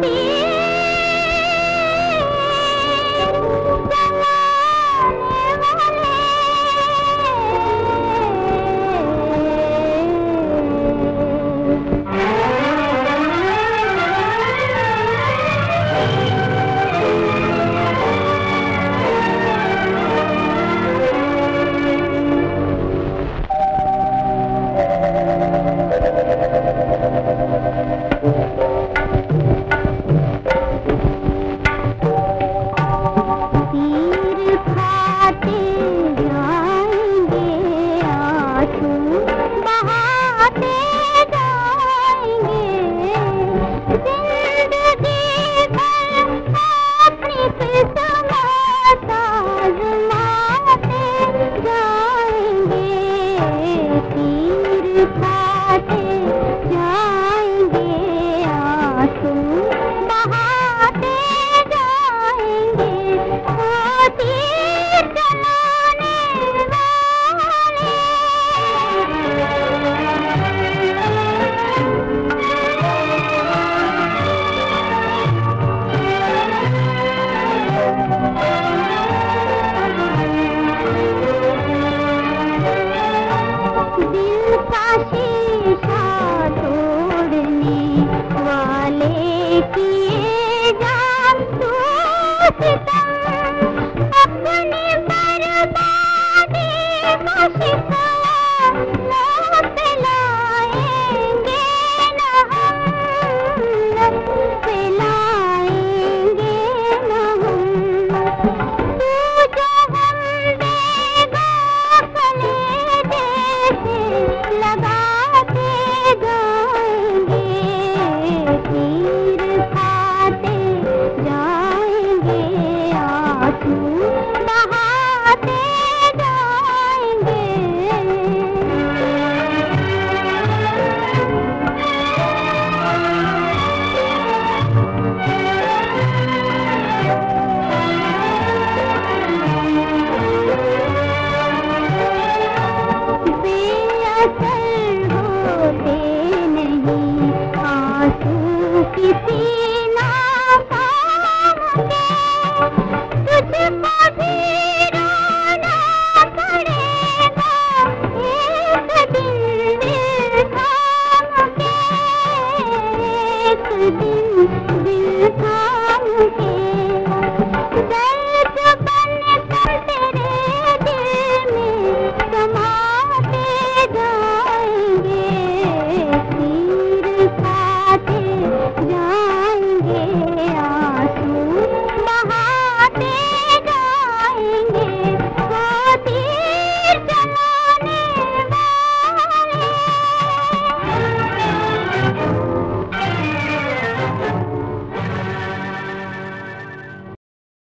Me. बातें वाले किए जान तू लिए